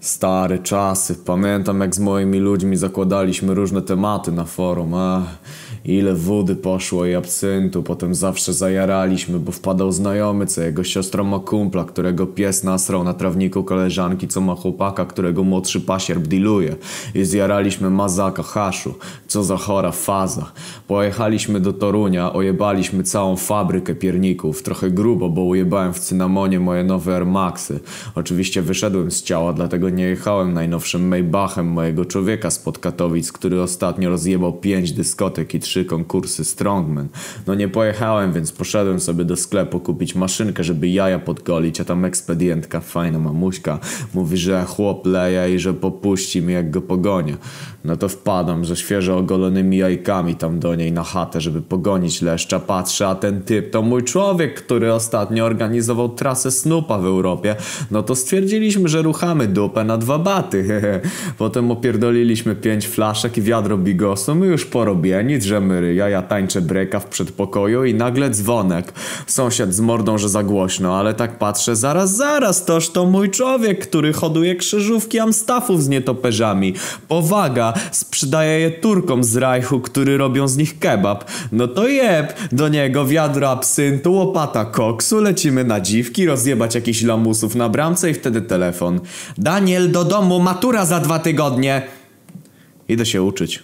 Stare czasy. Pamiętam jak z moimi ludźmi zakładaliśmy różne tematy na forum. Ach, ile wody poszło i absyntu. Potem zawsze zajaraliśmy, bo wpadał znajomy, co jego siostra ma kumpla, którego pies nasrał na trawniku koleżanki, co ma chłopaka, którego młodszy pasierb dealuje. I zjaraliśmy mazaka haszu. Co za chora faza. Pojechaliśmy do Torunia, ojebaliśmy całą fabrykę pierników. Trochę grubo, bo ujebałem w cynamonie moje nowe Air Maxy. Oczywiście wyszedłem z ciała, dlatego nie jechałem najnowszym Maybachem mojego człowieka spod Katowic, który ostatnio rozjebał pięć dyskotek i trzy konkursy Strongman. No nie pojechałem, więc poszedłem sobie do sklepu kupić maszynkę, żeby jaja podgolić, a tam ekspedientka, fajna mamuśka, mówi, że chłop leje i że popuści mi jak go pogonię. No to wpadam, że świeżo ogolonymi jajkami tam do niej na chatę, żeby pogonić leszcza. Patrzę, a ten typ to mój człowiek, który ostatnio organizował trasę Snoopa w Europie. No to stwierdziliśmy, że ruchamy dupę na dwa baty. Potem opierdoliliśmy pięć flaszek i wiadro bigosu. My już porobieni, drzemy ryja, ja tańczę breka w przedpokoju i nagle dzwonek. Sąsiad z mordą, że za głośno, ale tak patrzę, zaraz, zaraz, toż to mój człowiek, który hoduje krzyżówki amstafów z nietoperzami. Powaga, sprzedaje je Turkom z Rajchu, który robią z nich kebab. No to jeb, do niego wiadro absyntu, łopata koksu, lecimy na dziwki, rozjebać jakichś lamusów na bramce i wtedy telefon. Daniel, do domu, matura za dwa tygodnie. Idę się uczyć.